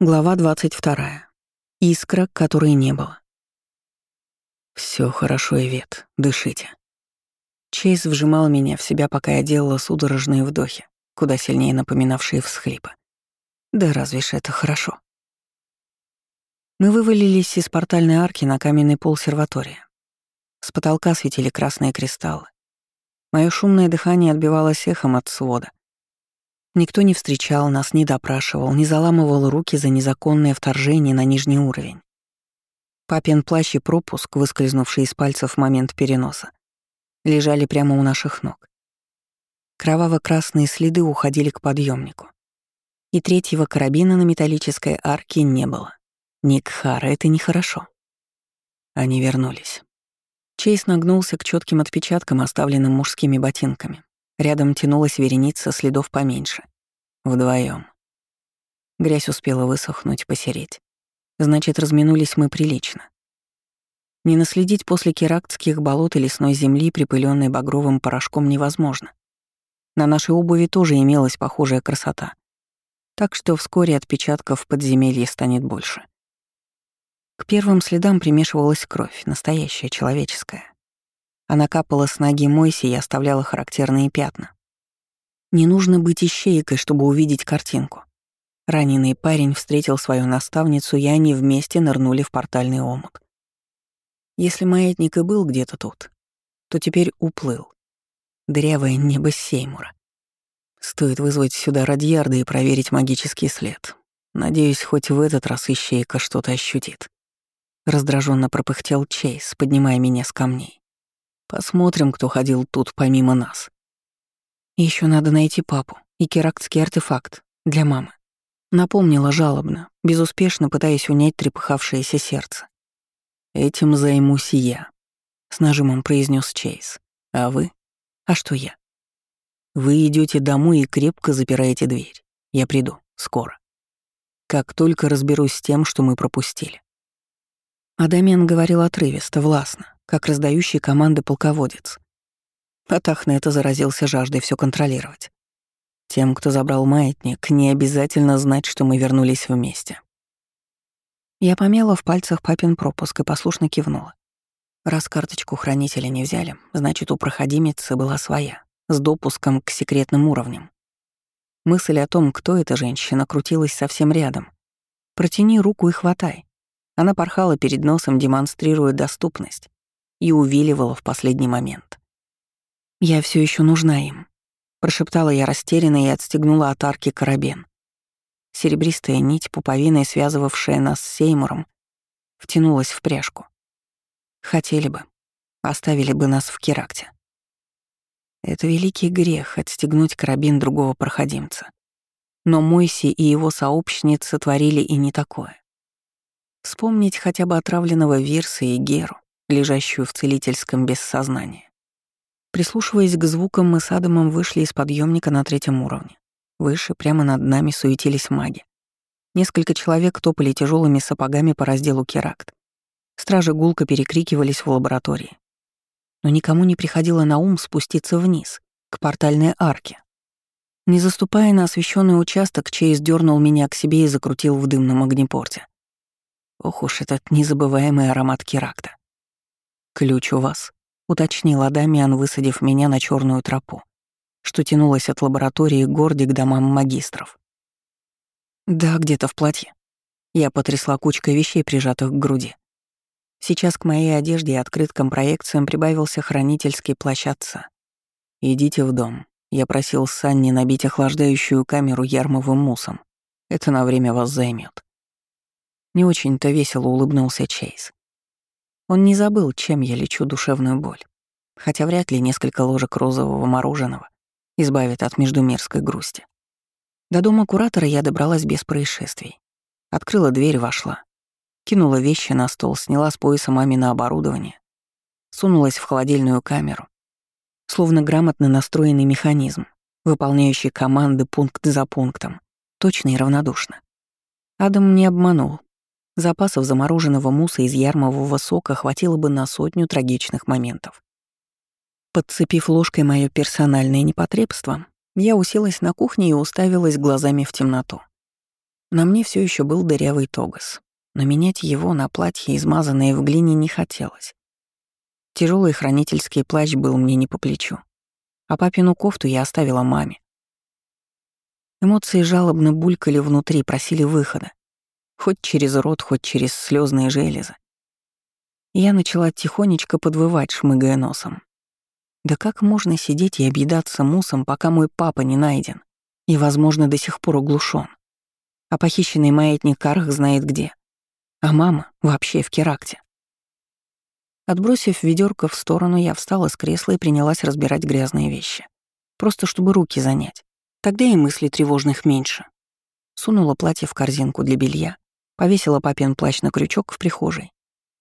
Глава 22. Искра, которой не было. Все хорошо, Ивет, дышите. Чейз вжимал меня в себя, пока я делала судорожные вдохи, куда сильнее напоминавшие всхлипы. Да разве ж это хорошо? Мы вывалились из портальной арки на каменный пол серватории. С потолка светили красные кристаллы. Мое шумное дыхание отбивалось эхом от свода, Никто не встречал нас, не допрашивал, не заламывал руки за незаконное вторжение на нижний уровень. Папин плащ и пропуск, выскользнувший из пальцев в момент переноса, лежали прямо у наших ног. Кроваво-красные следы уходили к подъемнику. И третьего карабина на металлической арке не было. Никхара, это нехорошо. Они вернулись. Чейз нагнулся к четким отпечаткам, оставленным мужскими ботинками. Рядом тянулась вереница следов поменьше. Вдвоем. Грязь успела высохнуть, посереть. Значит, разминулись мы прилично. Не наследить после керактских болот и лесной земли, припыленной багровым порошком, невозможно. На нашей обуви тоже имелась похожая красота. Так что вскоре отпечатков подземелья станет больше. К первым следам примешивалась кровь, настоящая, человеческая. Она капала с ноги Мойси и оставляла характерные пятна. Не нужно быть ищейкой, чтобы увидеть картинку. Раненый парень встретил свою наставницу, и они вместе нырнули в портальный омут. Если маятник и был где-то тут, то теперь уплыл. Дырявое небо Сеймура. Стоит вызвать сюда Радьярда и проверить магический след. Надеюсь, хоть в этот раз ищейка что-то ощутит. Раздраженно пропыхтел Чейз, поднимая меня с камней. Посмотрим, кто ходил тут помимо нас. Еще надо найти папу и керактский артефакт для мамы. Напомнила жалобно, безуспешно пытаясь унять трепыхавшееся сердце. «Этим займусь я», — с нажимом произнес Чейз. «А вы? А что я?» «Вы идете домой и крепко запираете дверь. Я приду. Скоро. Как только разберусь с тем, что мы пропустили». Адамиан говорил отрывисто, властно как раздающий команды полководец. Атах на это заразился жаждой все контролировать. Тем, кто забрал маятник, не обязательно знать, что мы вернулись вместе. Я помела в пальцах папин пропуск и послушно кивнула. Раз карточку хранителя не взяли, значит, у проходимицы была своя, с допуском к секретным уровням. Мысль о том, кто эта женщина, крутилась совсем рядом. Протяни руку и хватай. Она порхала перед носом, демонстрируя доступность и увиливала в последний момент. «Я все еще нужна им», — прошептала я растерянно и отстегнула от арки карабин. Серебристая нить, пуповиной связывавшая нас с Сеймуром, втянулась в пряжку. Хотели бы, оставили бы нас в Керакте. Это великий грех — отстегнуть карабин другого проходимца. Но Мойси и его сообщницы творили и не такое. Вспомнить хотя бы отравленного Вирса и Геру, лежащую в целительском бессознании. Прислушиваясь к звукам, мы с Адамом вышли из подъемника на третьем уровне. Выше, прямо над нами, суетились маги. Несколько человек топали тяжелыми сапогами по разделу Керакт. Стражи гулко перекрикивались в лаборатории. Но никому не приходило на ум спуститься вниз, к портальной арке. Не заступая на освещенный участок, Чейз дернул меня к себе и закрутил в дымном огнепорте. Ох уж этот незабываемый аромат Керакта. «Ключ у вас», — уточнил Адамиан, высадив меня на черную тропу, что тянулась от лаборатории Горди к домам магистров. «Да, где-то в платье». Я потрясла кучкой вещей, прижатых к груди. Сейчас к моей одежде и открыткам проекциям прибавился хранительский плащ отца. «Идите в дом». Я просил Санни набить охлаждающую камеру ярмовым мусом. Это на время вас займет. Не очень-то весело улыбнулся Чейз. Он не забыл, чем я лечу душевную боль. Хотя вряд ли несколько ложек розового мороженого избавит от междумерской грусти. До дома куратора я добралась без происшествий. Открыла дверь, вошла. Кинула вещи на стол, сняла с пояса мамино оборудование. Сунулась в холодильную камеру. Словно грамотно настроенный механизм, выполняющий команды пункт за пунктом. Точно и равнодушно. Адам не обманул. Запасов замороженного муса из ярмового сока хватило бы на сотню трагичных моментов. Подцепив ложкой мое персональное непотребство, я уселась на кухне и уставилась глазами в темноту. На мне все еще был дырявый тогас, но менять его на платье, измазанное в глине, не хотелось. Тяжелый хранительский плащ был мне не по плечу, а папину кофту я оставила маме. Эмоции жалобно булькали внутри, просили выхода. Хоть через рот, хоть через слезные железы. Я начала тихонечко подвывать, шмыгая носом. Да как можно сидеть и объедаться мусом, пока мой папа не найден и, возможно, до сих пор оглушен? А похищенный маятник Карх знает где. А мама вообще в Керакте. Отбросив ведерко в сторону, я встала с кресла и принялась разбирать грязные вещи. Просто чтобы руки занять. Тогда и мыслей тревожных меньше. Сунула платье в корзинку для белья, повесила папин плащ на крючок в прихожей.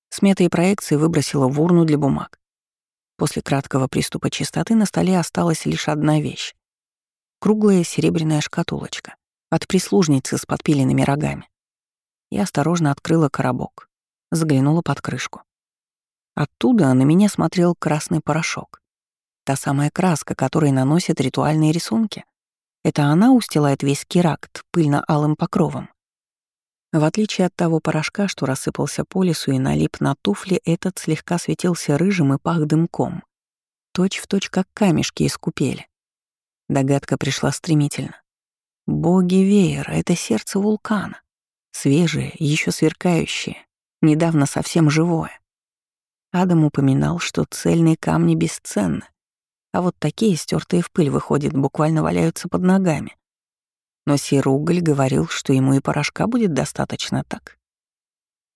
Сметы и проекции выбросила в урну для бумаг. После краткого приступа чистоты на столе осталась лишь одна вещь. Круглая серебряная шкатулочка от прислужницы с подпиленными рогами. Я осторожно открыла коробок, заглянула под крышку. Оттуда на меня смотрел красный порошок. Та самая краска, которой наносят ритуальные рисунки. Это она устилает весь керакт пыльно-алым покровом. В отличие от того порошка, что рассыпался по лесу и налип на туфли, этот слегка светился рыжим и пах дымком. Точь в точь, как камешки из купели. Догадка пришла стремительно. Боги веера — это сердце вулкана. Свежее, еще сверкающее, недавно совсем живое. Адам упоминал, что цельные камни бесценны, а вот такие, стертые в пыль, выходят, буквально валяются под ногами. Но Сируголь говорил, что ему и порошка будет достаточно так.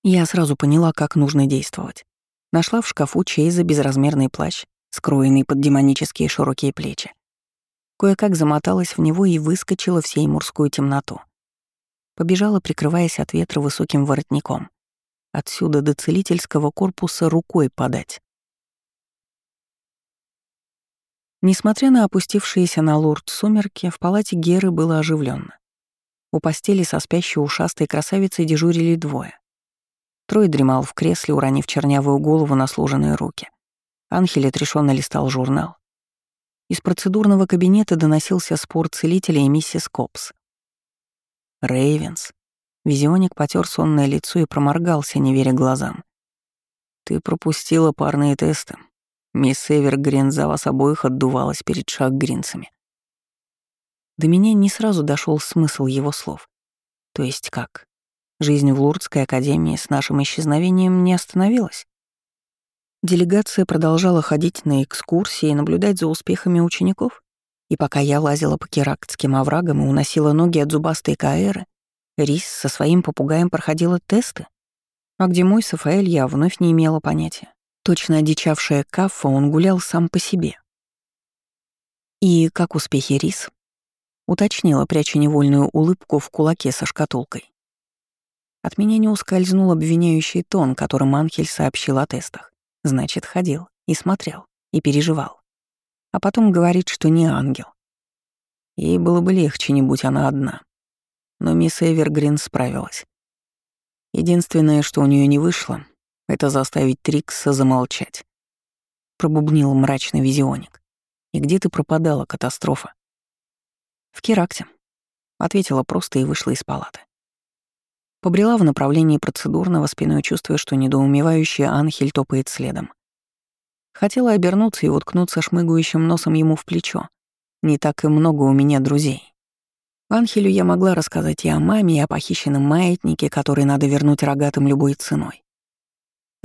Я сразу поняла, как нужно действовать. Нашла в шкафу Чейза безразмерный плащ, скроенный под демонические широкие плечи. Кое-как замоталась в него и выскочила в сеймурскую темноту. Побежала, прикрываясь от ветра высоким воротником. Отсюда до целительского корпуса рукой подать. Несмотря на опустившиеся на лорд сумерки, в палате Геры было оживленно. У постели со спящей ушастой красавицей дежурили двое. Трой дремал в кресле, уронив чернявую голову на сложенные руки. Анхель отрешенно листал журнал. Из процедурного кабинета доносился спор целителя и миссис Копс. Рейвенс. Визионик потер сонное лицо и проморгался, не веря глазам. «Ты пропустила парные тесты. Мисс Эвергрин за вас обоих отдувалась перед шаг-гринцами. До меня не сразу дошел смысл его слов. То есть как? Жизнь в Лурдской академии с нашим исчезновением не остановилась? Делегация продолжала ходить на экскурсии и наблюдать за успехами учеников? И пока я лазила по керактским оврагам и уносила ноги от зубастой каэры, Рис со своим попугаем проходила тесты? А где мой Сафаэль, я вновь не имела понятия. Точно одичавшая Каффа, он гулял сам по себе. «И как успехи Рис?» — уточнила, пряча невольную улыбку в кулаке со шкатулкой. От меня не ускользнул обвиняющий тон, которым Анхель сообщил о тестах. Значит, ходил и смотрел, и переживал. А потом говорит, что не ангел. Ей было бы легче, не будь она одна. Но мисс Эвергрин справилась. Единственное, что у нее не вышло, это заставить Трикса замолчать. Пробубнил мрачный визионик. И где ты пропадала, катастрофа? В Керакте. Ответила просто и вышла из палаты. Побрела в направлении процедурного, спиной чувствуя, что недоумевающий Анхель топает следом. Хотела обернуться и уткнуться шмыгающим носом ему в плечо. Не так и много у меня друзей. Анхелю я могла рассказать и о маме, и о похищенном маятнике, который надо вернуть рогатым любой ценой.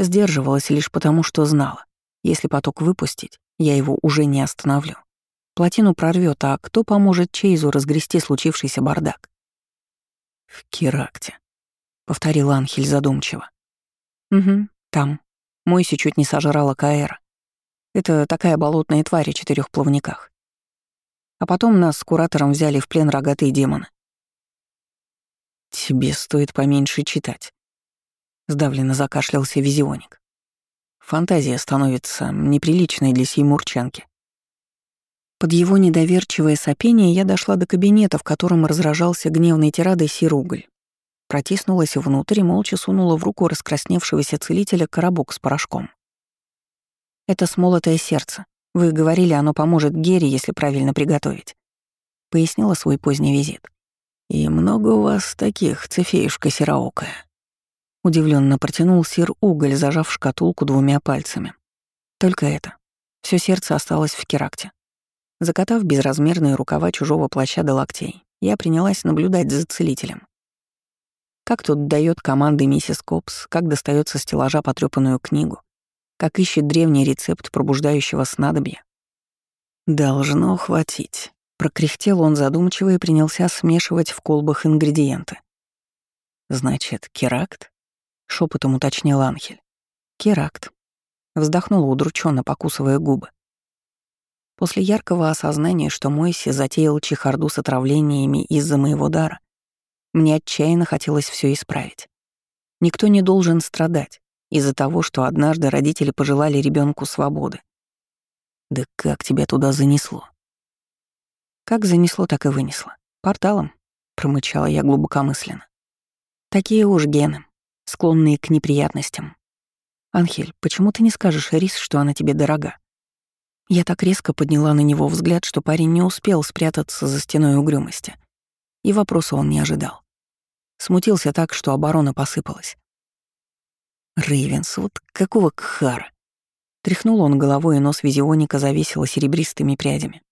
Сдерживалась лишь потому, что знала. Если поток выпустить, я его уже не остановлю. Плотину прорвет, а кто поможет Чейзу разгрести случившийся бардак? «В Керакте», — повторил Анхель задумчиво. «Угу, там. Мойси чуть не сожрала Каэра. Это такая болотная тварь о четырех плавниках. А потом нас с куратором взяли в плен рогатые демоны. Тебе стоит поменьше читать. Сдавленно закашлялся визионик. Фантазия становится неприличной для сей мурчанки. Под его недоверчивое сопение я дошла до кабинета, в котором разражался гневной тирадой сируголь. Протиснулась внутрь и молча сунула в руку раскрасневшегося целителя коробок с порошком. «Это смолотое сердце. Вы говорили, оно поможет Гере, если правильно приготовить», — пояснила свой поздний визит. «И много у вас таких, цефеюшка сероокая?» Удивленно протянул сир уголь, зажав шкатулку двумя пальцами. Только это. Все сердце осталось в керакте. Закатав безразмерные рукава чужого плаща до локтей, я принялась наблюдать за целителем. Как тут дает команды миссис Копс, как достает со стеллажа потрёпанную книгу, как ищет древний рецепт пробуждающего снадобья. «Должно хватить», — прокряхтел он задумчиво и принялся смешивать в колбах ингредиенты. «Значит, керакт?» — шепотом уточнил Анхель. «Керакт», — вздохнула удрученно, покусывая губы. После яркого осознания, что Мойси затеял чехарду с отравлениями из-за моего дара, мне отчаянно хотелось все исправить. Никто не должен страдать из-за того, что однажды родители пожелали ребенку свободы. Да как тебя туда занесло? Как занесло, так и вынесло. Порталом, промычала я глубокомысленно. Такие уж гены, склонные к неприятностям. Анхель, почему ты не скажешь Рис, что она тебе дорога? Я так резко подняла на него взгляд, что парень не успел спрятаться за стеной угрюмости. И вопроса он не ожидал. Смутился так, что оборона посыпалась. Рейвенс, вот какого кхара? Тряхнул он головой, и нос визионика зависело серебристыми прядями.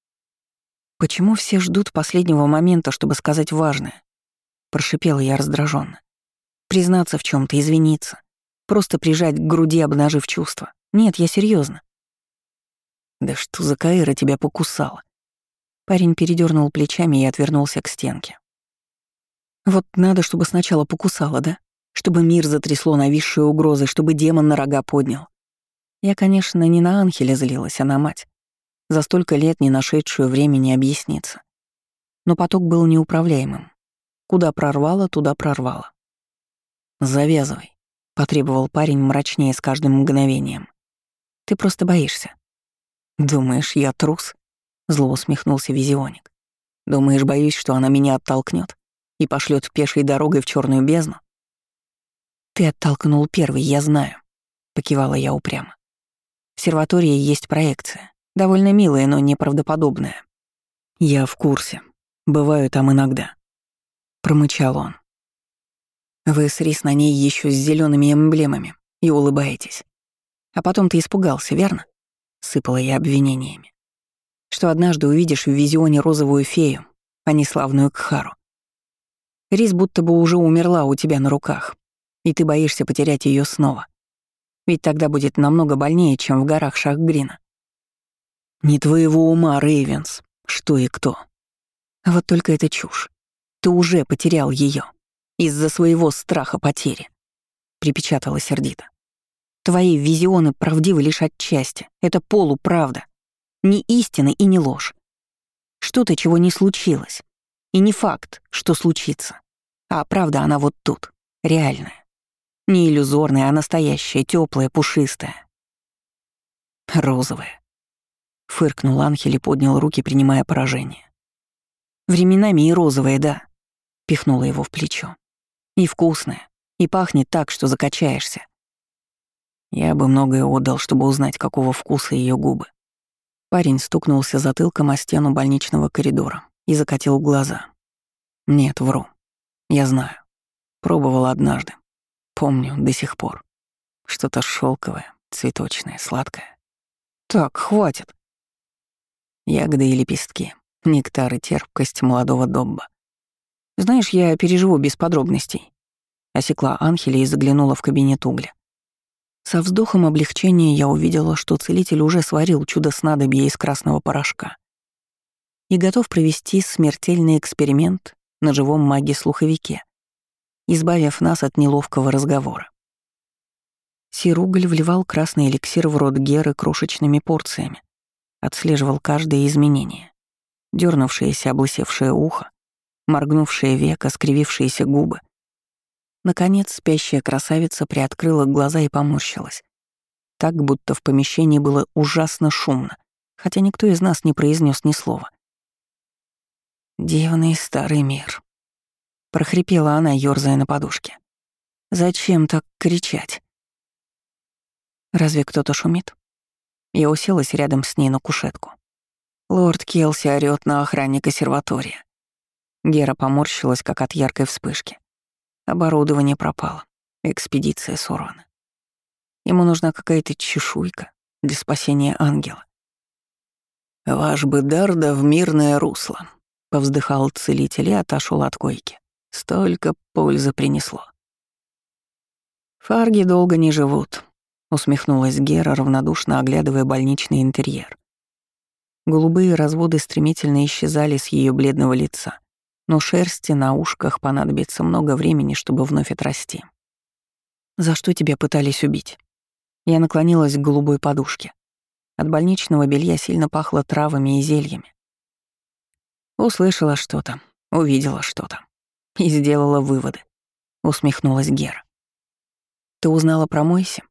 «Почему все ждут последнего момента, чтобы сказать важное?» Прошипела я раздраженно. «Признаться в чем то извиниться. Просто прижать к груди, обнажив чувства. Нет, я серьезно. «Да что за Каэра тебя покусала?» Парень передернул плечами и отвернулся к стенке. Вот надо, чтобы сначала покусала, да? Чтобы мир затрясло нависшие угрозы, чтобы демон на рога поднял. Я, конечно, не на Анхеля злилась, а на мать. За столько лет не нашедшую времени объясниться. Но поток был неуправляемым. Куда прорвало, туда прорвало. «Завязывай», — потребовал парень мрачнее с каждым мгновением. «Ты просто боишься». «Думаешь, я трус?» — зло усмехнулся визионик. «Думаешь, боюсь, что она меня оттолкнет? и пошлет пешей дорогой в черную бездну? Ты оттолкнул первый, я знаю, покивала я упрямо. В серватории есть проекция, довольно милая, но неправдоподобная. Я в курсе. Бываю там иногда. Промычал он. Вы с Рис на ней еще с зелеными эмблемами и улыбаетесь. А потом ты испугался, верно? Сыпала я обвинениями. Что однажды увидишь в визионе розовую фею, а не славную Кхару. Рис будто бы уже умерла у тебя на руках, и ты боишься потерять ее снова. Ведь тогда будет намного больнее, чем в горах Шахгрина. Не твоего ума, Рейвенс, что и кто. А вот только это чушь. Ты уже потерял ее из-за своего страха потери, припечатала сердито. Твои визионы правдивы лишь отчасти. Это полуправда. Не истина и не ложь. Что-то, чего не случилось. И не факт, что случится. А правда она вот тут, реальная. Не иллюзорная, а настоящая, теплая, пушистая. Розовая. Фыркнул Анхель и поднял руки, принимая поражение. Временами и розовая, да. Пихнула его в плечо. И вкусная, и пахнет так, что закачаешься. Я бы многое отдал, чтобы узнать, какого вкуса ее губы. Парень стукнулся затылком о стену больничного коридора и закатил глаза. Нет, вру. Я знаю. Пробовал однажды. Помню до сих пор. Что-то шелковое, цветочное, сладкое. Так, хватит. Ягоды и лепестки, нектар и терпкость молодого добба. Знаешь, я переживу без подробностей. Осекла Анхеля и заглянула в кабинет угля. Со вздохом облегчения я увидела, что целитель уже сварил чудо снадобья из красного порошка и готов провести смертельный эксперимент на живом маге-слуховике, избавив нас от неловкого разговора. Сиругль вливал красный эликсир в рот Геры крошечными порциями, отслеживал каждое изменение. Дёрнувшееся облысевшее ухо, моргнувшее веко, скривившиеся губы. Наконец спящая красавица приоткрыла глаза и поморщилась. Так, будто в помещении было ужасно шумно, хотя никто из нас не произнес ни слова. «Дивный старый мир», — прохрипела она, ёрзая на подушке. «Зачем так кричать?» «Разве кто-то шумит?» Я уселась рядом с ней на кушетку. Лорд Келси орёт на охранника серватория. Гера поморщилась, как от яркой вспышки. Оборудование пропало. Экспедиция сорвана. Ему нужна какая-то чешуйка для спасения ангела. «Ваш бы дар да в мирное русло», — повздыхал целитель и отошел от койки. «Столько пользы принесло». «Фарги долго не живут», — усмехнулась Гера, равнодушно оглядывая больничный интерьер. Голубые разводы стремительно исчезали с ее бледного лица, но шерсти на ушках понадобится много времени, чтобы вновь отрасти. «За что тебя пытались убить?» Я наклонилась к голубой подушке. От больничного белья сильно пахло травами и зельями. Услышала что-то, увидела что-то и сделала выводы. Усмехнулась Гера. «Ты узнала про Мойси?»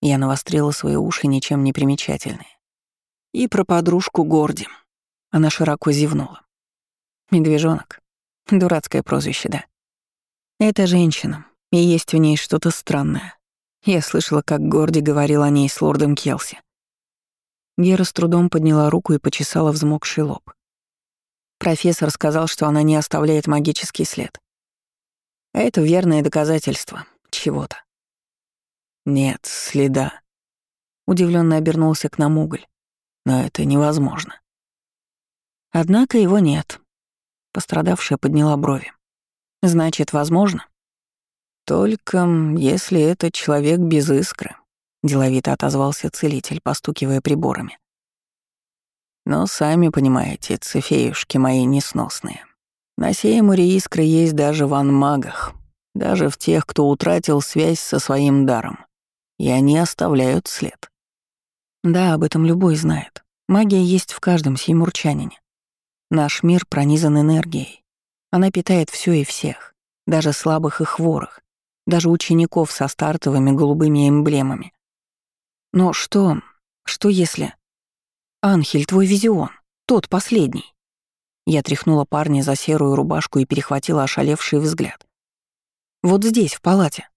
Я навострила свои уши ничем не примечательные. И про подружку Горди. Она широко зевнула. Медвежонок. Дурацкое прозвище, да. Это женщина, и есть в ней что-то странное. Я слышала, как Горди говорил о ней с лордом Келси. Гера с трудом подняла руку и почесала взмокший лоб. Профессор сказал, что она не оставляет магический след. Это верное доказательство чего-то. Нет следа. Удивленно обернулся к нам уголь. Но это невозможно. Однако его нет. Пострадавшая подняла брови. Значит, возможно? Только если это человек без искры, деловито отозвался целитель, постукивая приборами. Но сами понимаете, цефеюшки мои несносные. На сей море искры есть даже в анмагах, даже в тех, кто утратил связь со своим даром и они оставляют след. Да, об этом любой знает. Магия есть в каждом сеймурчанине. Наш мир пронизан энергией. Она питает все и всех, даже слабых и хворых, даже учеников со стартовыми голубыми эмблемами. Но что, что если... Анхель, твой визион, тот последний. Я тряхнула парня за серую рубашку и перехватила ошалевший взгляд. Вот здесь, в палате.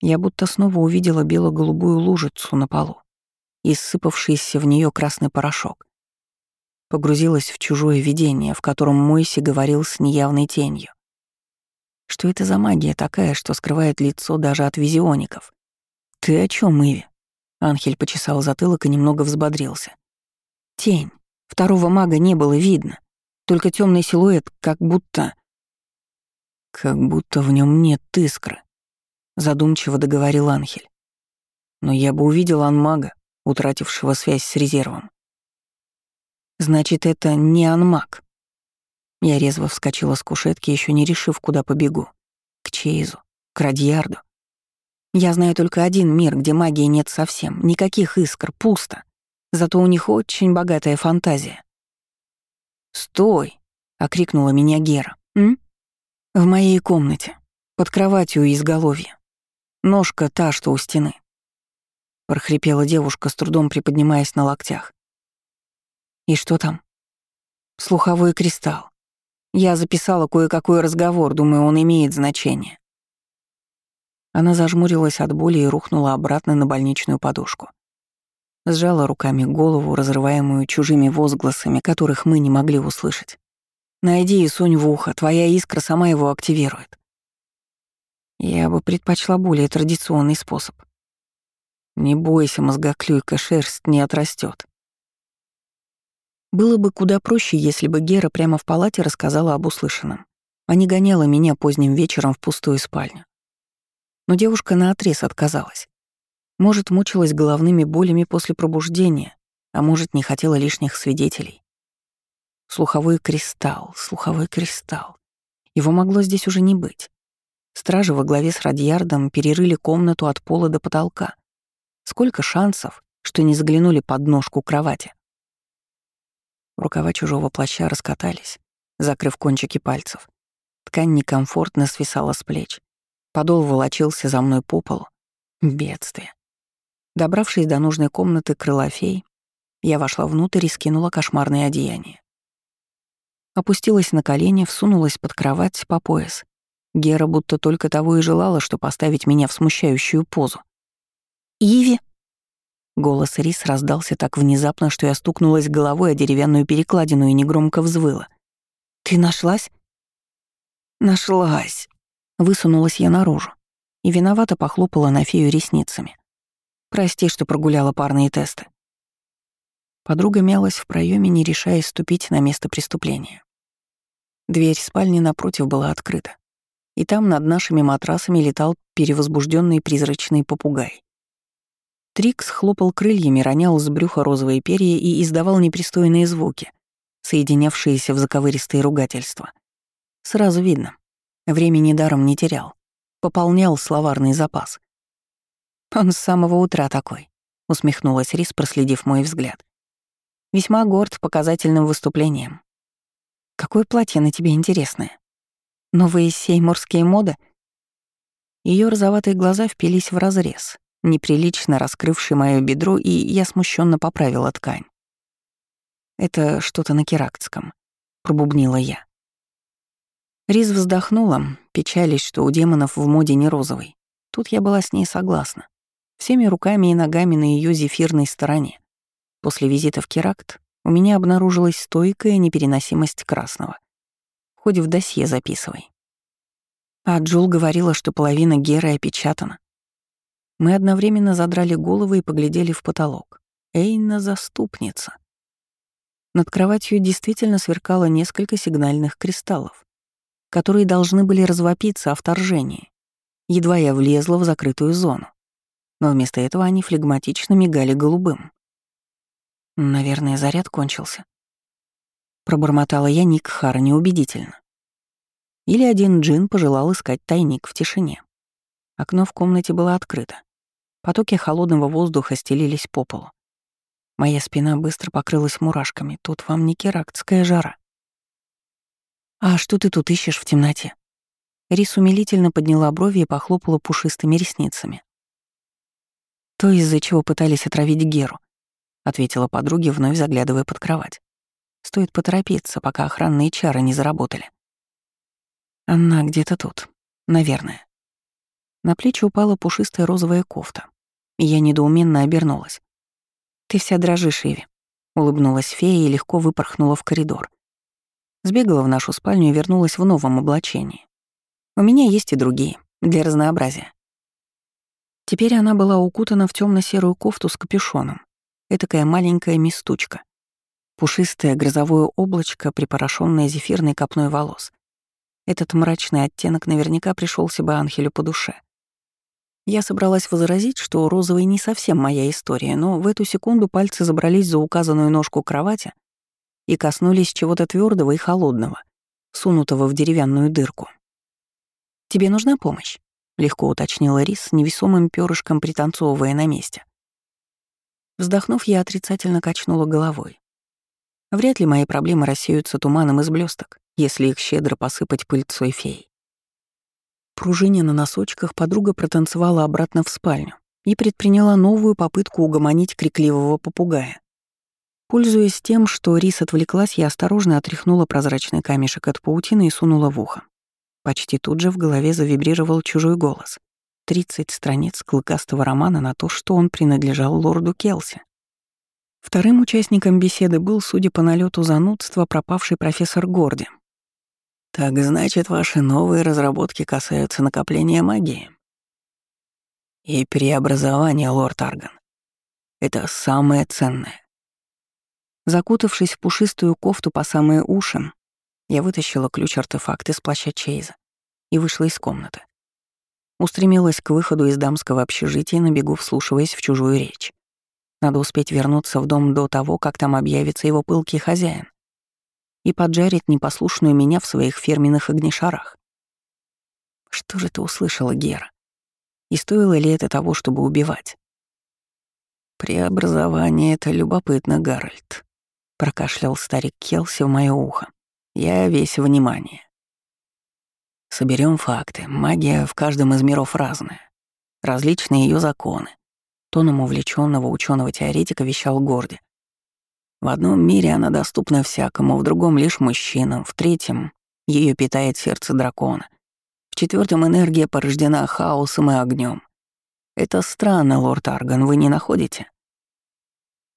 Я будто снова увидела бело-голубую лужицу на полу и сыпавшийся в нее красный порошок. Погрузилась в чужое видение, в котором Мойси говорил с неявной тенью. Что это за магия такая, что скрывает лицо даже от визиоников? Ты о чем, Иви? Анхель почесал затылок и немного взбодрился. Тень. Второго мага не было видно. Только темный силуэт, как будто... Как будто в нем нет искры задумчиво договорил Анхель. Но я бы увидел анмага, утратившего связь с резервом. Значит, это не анмаг. Я резво вскочила с кушетки, еще не решив, куда побегу. К Чейзу, к Радьярду. Я знаю только один мир, где магии нет совсем, никаких искр, пусто. Зато у них очень богатая фантазия. «Стой!» — окрикнула меня Гера. «М? В моей комнате, под кроватью у изголовья. Ножка та, что у стены. Прохрипела девушка, с трудом приподнимаясь на локтях. И что там? Слуховой кристалл. Я записала кое-какой разговор, думаю, он имеет значение. Она зажмурилась от боли и рухнула обратно на больничную подушку. Сжала руками голову, разрываемую чужими возгласами, которых мы не могли услышать. «Найди и сунь в ухо, твоя искра сама его активирует». Я бы предпочла более традиционный способ. Не бойся, мозгоклюйка, шерсть не отрастет. Было бы куда проще, если бы Гера прямо в палате рассказала об услышанном, а не гоняла меня поздним вечером в пустую спальню. Но девушка наотрез отказалась. Может, мучилась головными болями после пробуждения, а может, не хотела лишних свидетелей. Слуховой кристалл, слуховой кристалл. Его могло здесь уже не быть. Стражи во главе с Радьярдом перерыли комнату от пола до потолка. Сколько шансов, что не заглянули под ножку кровати. Рукава чужого плаща раскатались, закрыв кончики пальцев. Ткань некомфортно свисала с плеч. Подол волочился за мной по полу. Бедствие. Добравшись до нужной комнаты крыла фей, я вошла внутрь и скинула кошмарное одеяние. Опустилась на колени, всунулась под кровать по пояс Гера будто только того и желала, что поставить меня в смущающую позу. «Иви!» Голос Рис раздался так внезапно, что я стукнулась головой о деревянную перекладину и негромко взвыла. «Ты нашлась?» «Нашлась!» Высунулась я наружу и виновато похлопала на фею ресницами. «Прости, что прогуляла парные тесты». Подруга мялась в проеме, не решаясь ступить на место преступления. Дверь спальни напротив была открыта, и там над нашими матрасами летал перевозбужденный призрачный попугай. Трикс хлопал крыльями, ронял с брюха розовые перья и издавал непристойные звуки, соединявшиеся в заковыристые ругательства. Сразу видно, времени даром не терял, пополнял словарный запас. «Он с самого утра такой», — усмехнулась Рис, проследив мой взгляд. «Весьма горд показательным выступлением. Какое платье на тебе интересное? Новые сеймурские моды?» Ее розоватые глаза впились в разрез, неприлично раскрывший моё бедро, и я смущенно поправила ткань. «Это что-то на керактском», — пробубнила я. Риз вздохнула, печалясь, что у демонов в моде не розовый. Тут я была с ней согласна. Всеми руками и ногами на ее зефирной стороне. После визита в Керакт у меня обнаружилась стойкая непереносимость красного. Хоть в досье записывай. А Джул говорила, что половина Геры опечатана. Мы одновременно задрали головы и поглядели в потолок. Эйна заступница. Над кроватью действительно сверкало несколько сигнальных кристаллов, которые должны были развопиться о вторжении. Едва я влезла в закрытую зону. Но вместо этого они флегматично мигали голубым. Наверное, заряд кончился. Пробормотала я Ник Хара неубедительно. Или один джин пожелал искать тайник в тишине. Окно в комнате было открыто. Потоки холодного воздуха стелились по полу. Моя спина быстро покрылась мурашками. Тут вам не керактская жара. «А что ты тут ищешь в темноте?» Рис умилительно подняла брови и похлопала пушистыми ресницами. «То, из-за чего пытались отравить Геру», — ответила подруге, вновь заглядывая под кровать. «Стоит поторопиться, пока охранные чары не заработали». «Она где-то тут, наверное». На плечи упала пушистая розовая кофта, и я недоуменно обернулась. «Ты вся дрожишь, Иви», — улыбнулась фея и легко выпорхнула в коридор. Сбегала в нашу спальню и вернулась в новом облачении. У меня есть и другие, для разнообразия. Теперь она была укутана в темно серую кофту с капюшоном, этакая маленькая мистучка. Пушистое грозовое облачко, припорошенное зефирной копной волос. Этот мрачный оттенок наверняка пришелся бы Анхелю по душе. Я собралась возразить, что розовый не совсем моя история, но в эту секунду пальцы забрались за указанную ножку кровати и коснулись чего-то твердого и холодного, сунутого в деревянную дырку. «Тебе нужна помощь?» — легко уточнила Рис, невесомым перышком пританцовывая на месте. Вздохнув, я отрицательно качнула головой. Вряд ли мои проблемы рассеются туманом из блесток, если их щедро посыпать пыльцой фей. Пружиня на носочках, подруга протанцевала обратно в спальню и предприняла новую попытку угомонить крикливого попугая. Пользуясь тем, что Рис отвлеклась, я осторожно отряхнула прозрачный камешек от паутины и сунула в ухо. Почти тут же в голове завибрировал чужой голос. Тридцать страниц клыкастого романа на то, что он принадлежал лорду Келси. Вторым участником беседы был, судя по налету занудства, пропавший профессор Горди, так значит, ваши новые разработки касаются накопления магии. И преобразования, лорд Арган. Это самое ценное. Закутавшись в пушистую кофту по самые уши, я вытащила ключ-артефакт из плаща Чейза и вышла из комнаты. Устремилась к выходу из дамского общежития, на бегу вслушиваясь в чужую речь. Надо успеть вернуться в дом до того, как там объявится его пылкий хозяин и поджарит непослушную меня в своих фирменных огнешарах. Что же ты услышала, Гера? И стоило ли это того, чтобы убивать? «Преобразование — это любопытно, Гарольд», — прокашлял старик Келси в моё ухо. «Я весь внимание». Соберем факты. Магия в каждом из миров разная. Различные ее законы. Тоном увлеченного ученого теоретика вещал Горди. В одном мире она доступна всякому, в другом — лишь мужчинам, в третьем — ее питает сердце дракона. В четвертом энергия порождена хаосом и огнем. Это странно, лорд Арган, вы не находите?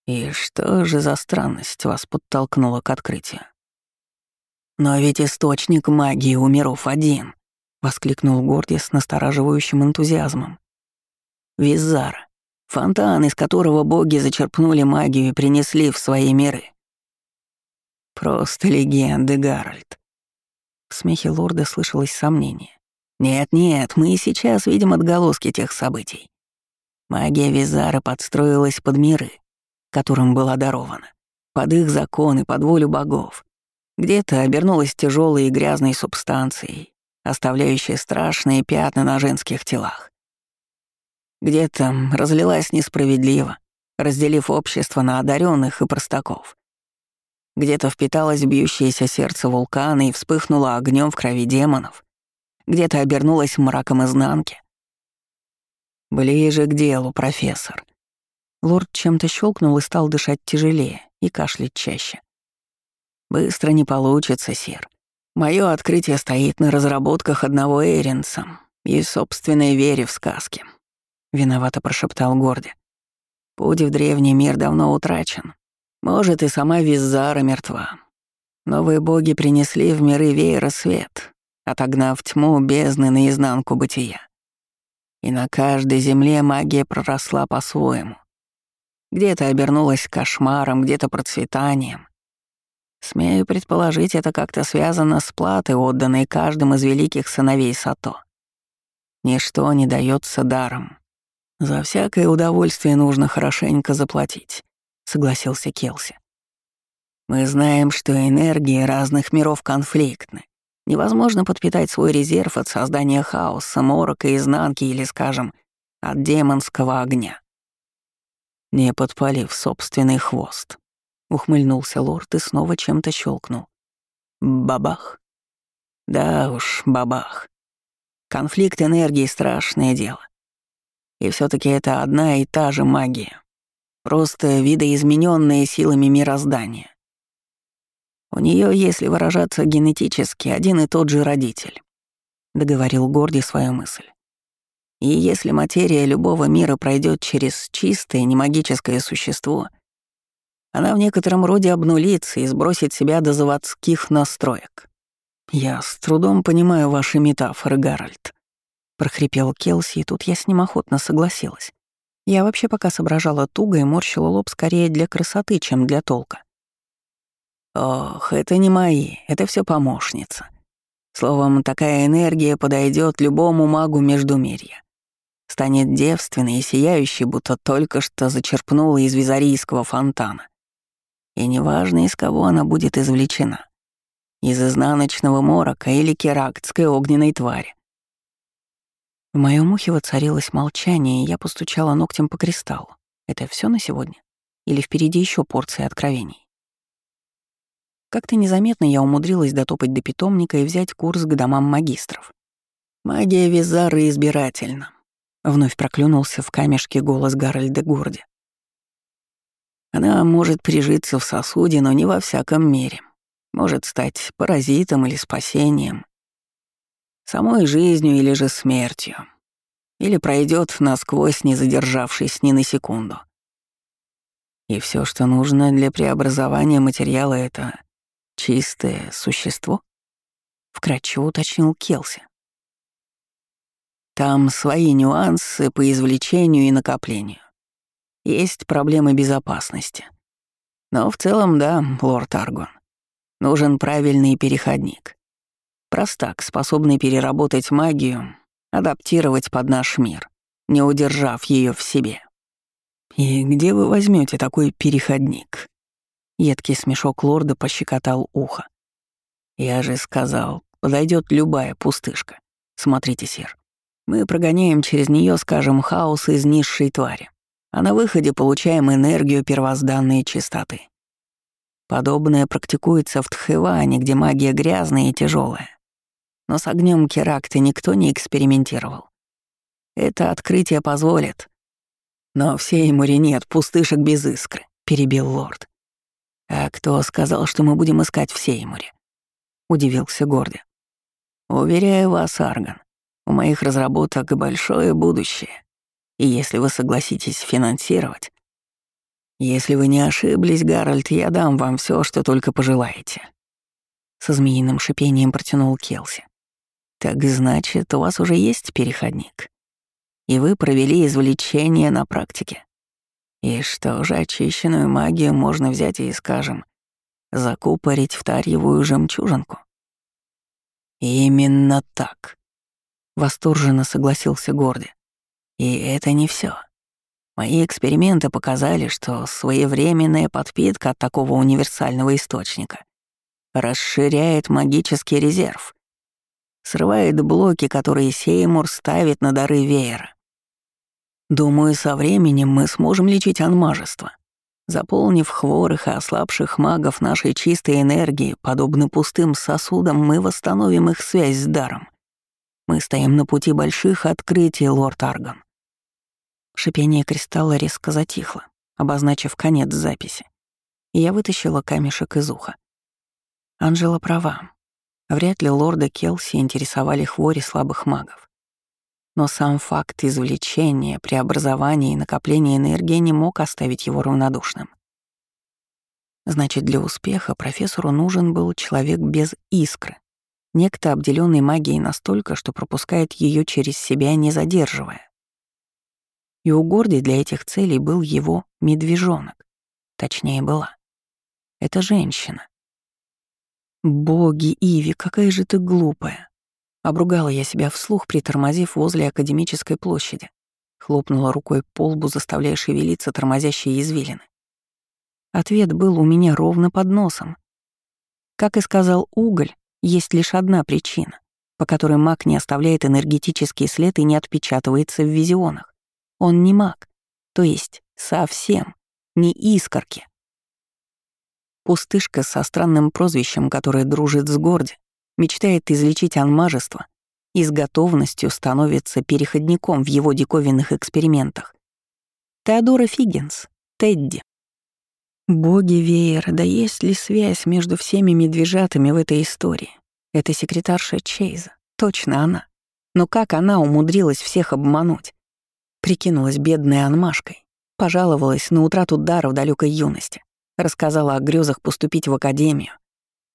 И что же за странность вас подтолкнула к открытию? Но ведь источник магии у миров один, воскликнул Горди с настораживающим энтузиазмом. Визара, фонтан, из которого боги зачерпнули магию и принесли в свои миры. Просто легенды, Гарольд. В смехе лорда слышалось сомнение. Нет-нет, мы и сейчас видим отголоски тех событий. Магия Визара подстроилась под миры, которым была дарована, под их законы, под волю богов. Где-то обернулась тяжелой и грязной субстанцией, оставляющей страшные пятна на женских телах. Где-то разлилась несправедливо, разделив общество на одаренных и простаков. Где-то впиталось бьющееся сердце вулкана и вспыхнуло огнем в крови демонов. Где-то обернулась мраком изнанки. Ближе к делу, профессор. Лорд чем-то щелкнул и стал дышать тяжелее и кашлять чаще. Быстро не получится, сир. Мое открытие стоит на разработках одного Эринса и собственной вере в сказки. Виновато прошептал Горди. Путь в древний мир давно утрачен. Может, и сама Визара мертва. Новые боги принесли в миры веера свет, отогнав тьму бездны наизнанку бытия. И на каждой земле магия проросла по-своему. Где-то обернулась кошмаром, где-то процветанием. Смею предположить, это как-то связано с платой, отданной каждым из великих сыновей Сато. Ничто не дается даром. За всякое удовольствие нужно хорошенько заплатить. — согласился Келси. «Мы знаем, что энергии разных миров конфликтны. Невозможно подпитать свой резерв от создания хаоса, морока, изнанки или, скажем, от демонского огня. Не подпалив собственный хвост. Ухмыльнулся лорд и снова чем-то щелкнул. Бабах. Да уж, бабах. Конфликт энергии — страшное дело. И все таки это одна и та же магия. Просто видоизмененные силами мироздания. У нее, если выражаться генетически, один и тот же родитель. Договорил Горди свою мысль. И если материя любого мира пройдет через чистое, немагическое существо, она в некотором роде обнулится и сбросит себя до заводских настроек. «Я с трудом понимаю ваши метафоры, Гарольд», — прохрипел Келси, и тут я с ним охотно согласилась. Я вообще пока соображала туго и морщила лоб скорее для красоты, чем для толка. Ох, это не мои, это все помощница. Словом, такая энергия подойдет любому магу Междумирья. Станет девственной и сияющей, будто только что зачерпнула из визарийского фонтана. И неважно, из кого она будет извлечена. Из изнаночного морока или керактской огненной твари. В моем ухе воцарилось молчание, и я постучала ногтем по кристаллу. Это все на сегодня? Или впереди еще порция откровений? Как-то незаметно я умудрилась дотопать до питомника и взять курс к домам магистров. «Магия Визары избирательна», — вновь проклюнулся в камешке голос Гарольда Горди. «Она может прижиться в сосуде, но не во всяком мере. Может стать паразитом или спасением, Самой жизнью или же смертью. Или пройдет насквозь, не задержавшись ни на секунду. И все, что нужно для преобразования материала, это чистое существо? Вкратчиво уточнил Келси. Там свои нюансы по извлечению и накоплению. Есть проблемы безопасности. Но в целом, да, лорд Аргон. Нужен правильный переходник. Простак, способный переработать магию, адаптировать под наш мир, не удержав ее в себе. «И где вы возьмете такой переходник?» Едкий смешок лорда пощекотал ухо. «Я же сказал, подойдет любая пустышка. Смотрите, сир. Мы прогоняем через нее, скажем, хаос из низшей твари, а на выходе получаем энергию первозданной чистоты. Подобное практикуется в Тхеване, где магия грязная и тяжелая. Но с огнем Керакта никто не экспериментировал. Это открытие позволит. Но в Сеймуре нет пустышек без искры, перебил лорд. А кто сказал, что мы будем искать в Сеймуре? Удивился Горди. Уверяю вас, Арган, у моих разработок большое будущее. И если вы согласитесь финансировать... Если вы не ошиблись, Гарольд, я дам вам все, что только пожелаете. со змеиным шипением протянул Келси. «Так значит, у вас уже есть переходник? И вы провели извлечение на практике? И что же, очищенную магию можно взять и, скажем, закупорить в тарьевую жемчужинку?» «Именно так», — восторженно согласился Горди. «И это не все. Мои эксперименты показали, что своевременная подпитка от такого универсального источника расширяет магический резерв, срывает блоки, которые Сеймур ставит на дары веера. Думаю, со временем мы сможем лечить анмажество, заполнив хворых и ослабших магов нашей чистой энергией, подобно пустым сосудам, мы восстановим их связь с даром. Мы стоим на пути больших открытий, лорд Арган. Шипение кристалла резко затихло, обозначив конец записи. Я вытащила камешек из уха. Анжела права. Вряд ли лорда Келси интересовали хвори слабых магов. Но сам факт извлечения, преобразования и накопления энергии не мог оставить его равнодушным. Значит, для успеха профессору нужен был человек без искры, некто, обделенный магией настолько, что пропускает ее через себя, не задерживая. И у Горди для этих целей был его медвежонок. Точнее, была. Это женщина. «Боги, Иви, какая же ты глупая!» Обругала я себя вслух, притормозив возле академической площади. Хлопнула рукой по лбу, заставляя шевелиться тормозящие извилины. Ответ был у меня ровно под носом. Как и сказал Уголь, есть лишь одна причина, по которой маг не оставляет энергетический след и не отпечатывается в визионах. Он не маг, то есть совсем не искорки. Пустышка со странным прозвищем, которое дружит с Горди, мечтает излечить анмажество и с готовностью становится переходником в его диковинных экспериментах. Теодора Фиггинс, Тедди. Боги веера, да есть ли связь между всеми медвежатами в этой истории? Это секретарша Чейза, точно она. Но как она умудрилась всех обмануть? Прикинулась бедной анмашкой, пожаловалась на утрату дара в далекой юности, рассказала о грезах поступить в академию,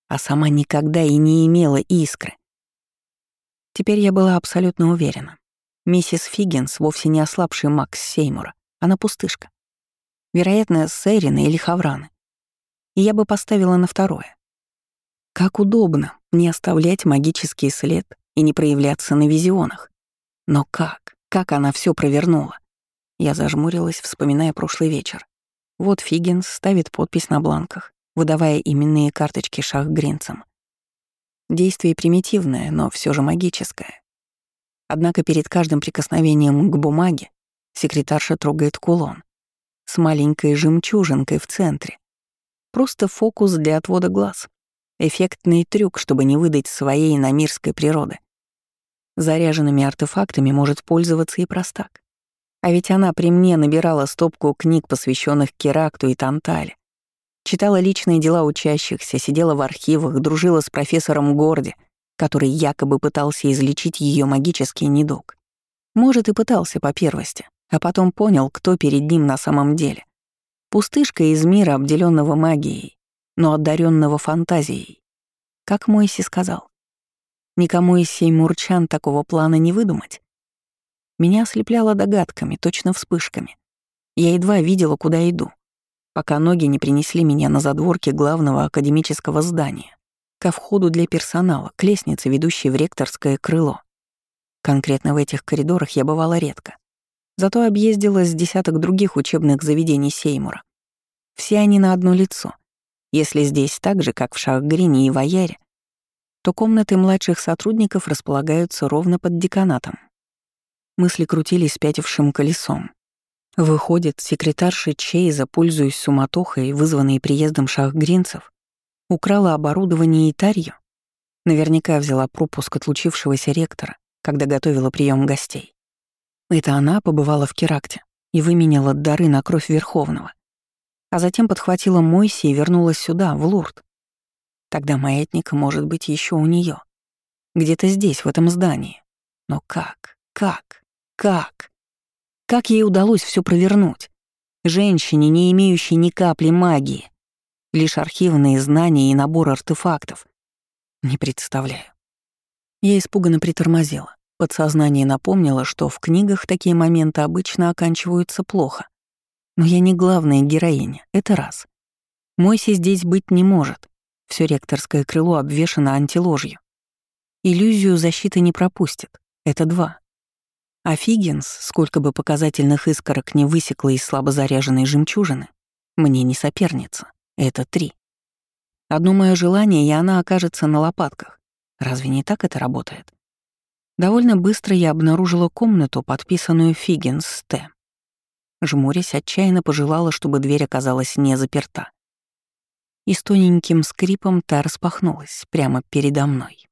а сама никогда и не имела искры. Теперь я была абсолютно уверена. Миссис Фиггинс вовсе не ослабший Макс Сеймура, она пустышка. Вероятно, Сэрина или Хавраны. И я бы поставила на второе. Как удобно не оставлять магический след и не проявляться на визионах. Но как? Как она все провернула? Я зажмурилась, вспоминая прошлый вечер. Вот Фиггинс ставит подпись на бланках, выдавая именные карточки шах-гринцам. Действие примитивное, но все же магическое. Однако перед каждым прикосновением к бумаге секретарша трогает кулон с маленькой жемчужинкой в центре. Просто фокус для отвода глаз. Эффектный трюк, чтобы не выдать своей намирской природы. Заряженными артефактами может пользоваться и простак. А ведь она при мне набирала стопку книг, посвященных Керакту и Тантале. Читала личные дела учащихся, сидела в архивах, дружила с профессором Горди, который якобы пытался излечить ее магический недуг. Может, и пытался по первости, а потом понял, кто перед ним на самом деле. Пустышка из мира, обделенного магией, но одаренного фантазией. Как Мойси сказал, Никому из сеймурчан такого плана не выдумать. Меня ослепляло догадками, точно вспышками. Я едва видела, куда иду, пока ноги не принесли меня на задворке главного академического здания, ко входу для персонала, к лестнице, ведущей в ректорское крыло. Конкретно в этих коридорах я бывала редко. Зато объездила с десяток других учебных заведений Сеймура. Все они на одно лицо. Если здесь так же, как в Шахгрине и Ваяре, то комнаты младших сотрудников располагаются ровно под деканатом. Мысли крутились спятившим колесом. Выходит, секретарша Чейза, пользуясь суматохой, вызванной приездом шахгринцев, украла оборудование и тарью? Наверняка взяла пропуск отлучившегося ректора, когда готовила прием гостей. Это она побывала в Керакте и выменяла дары на кровь Верховного. А затем подхватила Мойси и вернулась сюда, в Лурд, Тогда маятник может быть еще у нее, Где-то здесь, в этом здании. Но как? Как? Как? Как ей удалось все провернуть? Женщине, не имеющей ни капли магии. Лишь архивные знания и набор артефактов. Не представляю. Я испуганно притормозила. Подсознание напомнило, что в книгах такие моменты обычно оканчиваются плохо. Но я не главная героиня, это раз. Мойси здесь быть не может. Все ректорское крыло обвешано антиложью. Иллюзию защиты не пропустит. Это два. А Фиггинс, сколько бы показательных искорок не высекла из слабо заряженной жемчужины, мне не соперница. Это три. Одно мое желание, и она окажется на лопатках. Разве не так это работает? Довольно быстро я обнаружила комнату, подписанную Фиггинс Т. Жмурясь, отчаянно пожелала, чтобы дверь оказалась не заперта. И с тоненьким скрипом та распахнулась прямо передо мной.